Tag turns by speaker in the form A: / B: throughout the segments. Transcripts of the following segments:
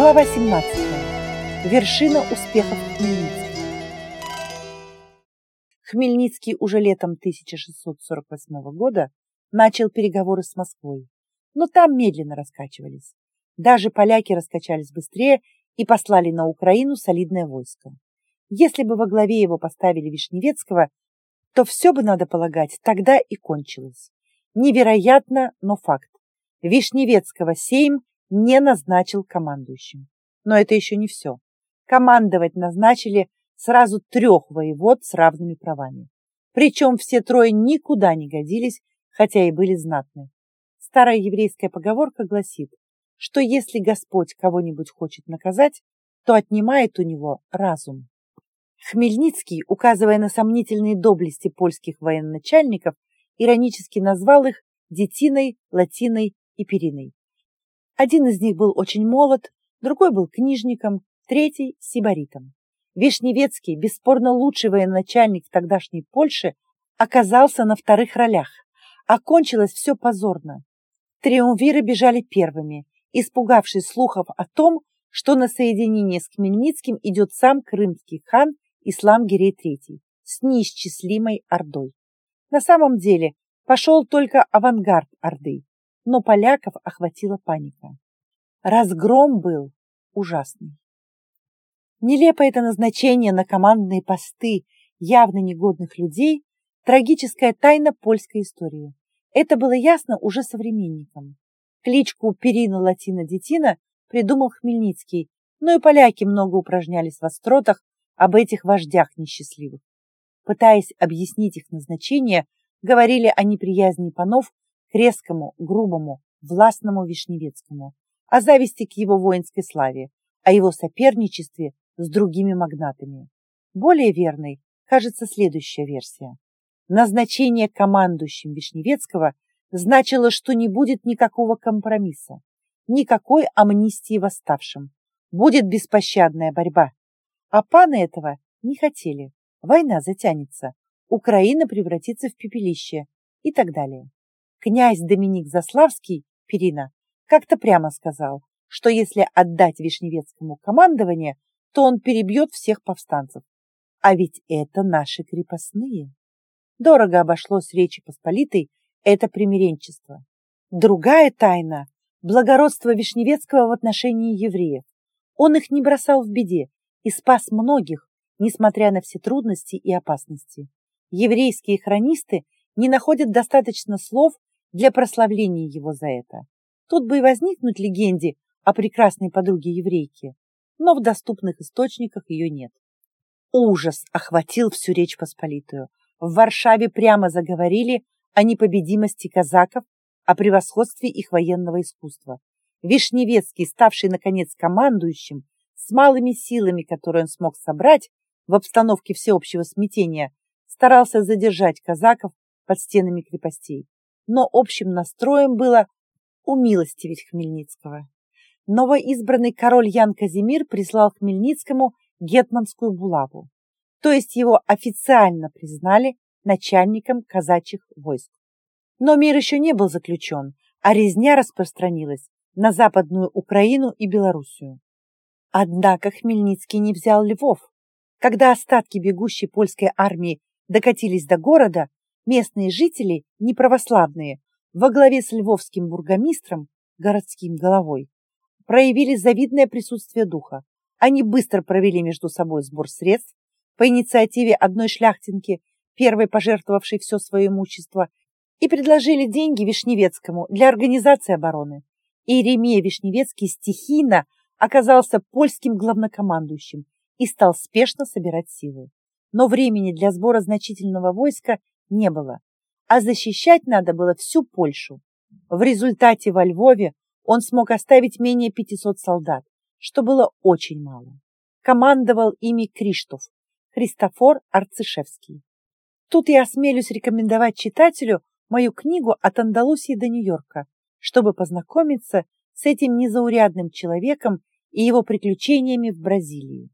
A: Глава 17. Вершина успехов Хмельницкого. Хмельницкий уже летом 1648 года начал переговоры с Москвой, но там медленно раскачивались. Даже поляки раскачались быстрее и послали на Украину солидное войско. Если бы во главе его поставили Вишневецкого, то все бы, надо полагать, тогда и кончилось. Невероятно, но факт. Вишневецкого Сейм не назначил командующим. Но это еще не все. Командовать назначили сразу трех воевод с равными правами. Причем все трое никуда не годились, хотя и были знатны. Старая еврейская поговорка гласит, что если Господь кого-нибудь хочет наказать, то отнимает у него разум. Хмельницкий, указывая на сомнительные доблести польских военачальников, иронически назвал их детиной, латиной и периной. Один из них был очень молод, другой был книжником, третий – сибаритом. Вишневецкий, бесспорно лучший военачальник тогдашней Польше, оказался на вторых ролях. Окончилось все позорно. Триумвиры бежали первыми, испугавшись слухов о том, что на соединение с Хмельницким идет сам крымский хан Ислам Гирей III с неисчислимой ордой. На самом деле пошел только авангард орды, но поляков охватила паника. Разгром был ужасный. Нелепо это назначение на командные посты явно негодных людей – трагическая тайна польской истории. Это было ясно уже современникам. Кличку Перина Латина Детина придумал Хмельницкий, но и поляки много упражнялись в остротах об этих вождях несчастливых. Пытаясь объяснить их назначение, говорили о неприязни панов к резкому, грубому, властному Вишневецкому, о зависти к его воинской славе, о его соперничестве с другими магнатами. Более верной кажется следующая версия. Назначение командующим Вишневецкого значило, что не будет никакого компромисса, никакой амнистии восставшим. Будет беспощадная борьба. А паны этого не хотели. Война затянется, Украина превратится в пепелище и так далее. Князь Доминик Заславский, Перина, как-то прямо сказал, что если отдать Вишневецкому командование, то он перебьет всех повстанцев. А ведь это наши крепостные. Дорого обошлось Речи Посполитой это примиренчество. Другая тайна – благородство Вишневецкого в отношении евреев. Он их не бросал в беде и спас многих, несмотря на все трудности и опасности. Еврейские хронисты не находят достаточно слов для прославления его за это. Тут бы и возникнуть легенде о прекрасной подруге еврейки, но в доступных источниках ее нет. Ужас охватил всю Речь Посполитую. В Варшаве прямо заговорили о непобедимости казаков, о превосходстве их военного искусства. Вишневецкий, ставший, наконец, командующим, с малыми силами, которые он смог собрать в обстановке всеобщего смятения, старался задержать казаков под стенами крепостей но общим настроем было умилостивить Хмельницкого. Новоизбранный король Ян Казимир прислал Хмельницкому гетманскую булаву, то есть его официально признали начальником казачьих войск. Но мир еще не был заключен, а резня распространилась на Западную Украину и Белоруссию. Однако Хмельницкий не взял Львов. Когда остатки бегущей польской армии докатились до города, Местные жители, неправославные, во главе с львовским бургомистром, городским головой, проявили завидное присутствие духа. Они быстро провели между собой сбор средств по инициативе одной шляхтинки, первой пожертвовавшей все свое имущество, и предложили деньги Вишневецкому для организации обороны. Иеремия Вишневецкий стихийно оказался польским главнокомандующим и стал спешно собирать силы. Но времени для сбора значительного войска не было, а защищать надо было всю Польшу. В результате во Львове он смог оставить менее 500 солдат, что было очень мало. Командовал ими Криштоф, Христофор Арцишевский. Тут я осмелюсь рекомендовать читателю мою книгу «От Андалусии до Нью-Йорка», чтобы познакомиться с этим незаурядным человеком и его приключениями в Бразилии.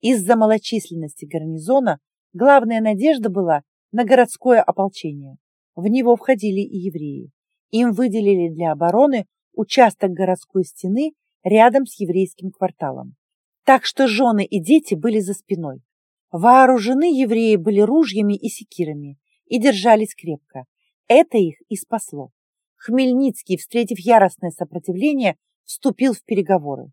A: Из-за малочисленности гарнизона главная надежда была на городское ополчение. В него входили и евреи. Им выделили для обороны участок городской стены рядом с еврейским кварталом. Так что жены и дети были за спиной. Вооружены евреи были ружьями и секирами и держались крепко. Это их и спасло. Хмельницкий, встретив яростное сопротивление, вступил в переговоры.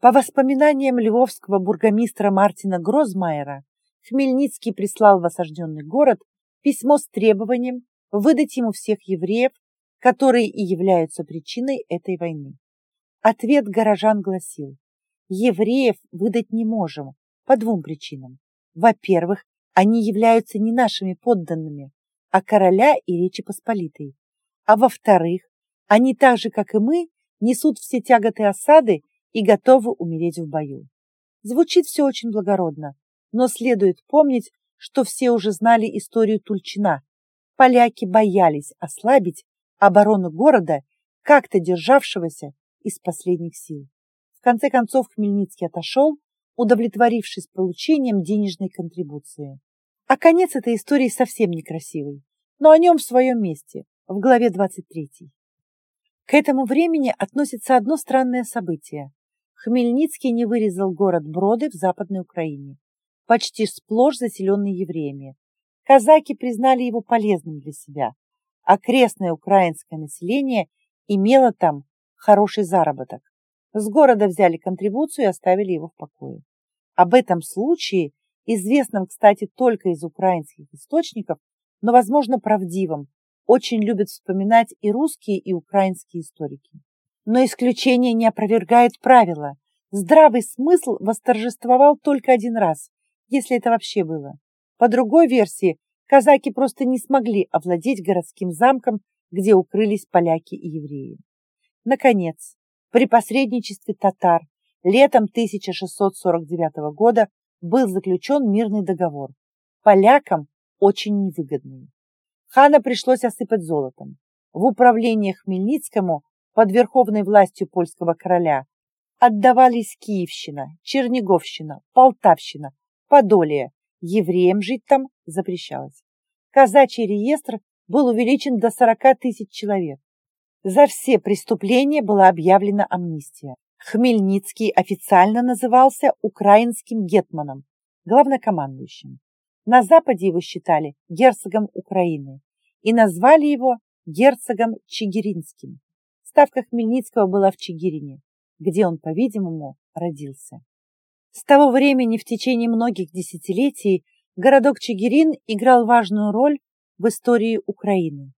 A: По воспоминаниям львовского бургомистра Мартина Грозмайера, Хмельницкий прислал в осажденный город письмо с требованием выдать ему всех евреев, которые и являются причиной этой войны. Ответ горожан гласил, евреев выдать не можем по двум причинам. Во-первых, они являются не нашими подданными, а короля и Речи Посполитой. А во-вторых, они так же, как и мы, несут все тяготы осады и готовы умереть в бою. Звучит все очень благородно, но следует помнить, что все уже знали историю Тульчина. Поляки боялись ослабить оборону города, как-то державшегося из последних сил. В конце концов Хмельницкий отошел, удовлетворившись получением денежной контрибуции. А конец этой истории совсем некрасивый, но о нем в своем месте, в главе 23. К этому времени относится одно странное событие. Хмельницкий не вырезал город Броды в Западной Украине, почти сплошь заселенный евреями. Казаки признали его полезным для себя. Окрестное украинское население имело там хороший заработок. С города взяли контрибуцию и оставили его в покое. Об этом случае, известном, кстати, только из украинских источников, но, возможно, правдивом, очень любят вспоминать и русские, и украинские историки. Но исключение не опровергает правила. Здравый смысл восторжествовал только один раз, если это вообще было. По другой версии, казаки просто не смогли овладеть городским замком, где укрылись поляки и евреи. Наконец, при посредничестве татар летом 1649 года был заключен мирный договор. Полякам очень невыгодный. Хана пришлось осыпать золотом. В управление Хмельницкому под верховной властью польского короля отдавались Киевщина, Черниговщина, Полтавщина, Подолье. Евреям жить там запрещалось. Казачий реестр был увеличен до 40 тысяч человек. За все преступления была объявлена амнистия. Хмельницкий официально назывался украинским гетманом, главнокомандующим. На Западе его считали герцогом Украины и назвали его герцогом Чигиринским. Ставка Хмельницкого была в Чигирине, где он, по-видимому, родился. С того времени в течение многих десятилетий городок Чигирин играл важную роль в истории Украины.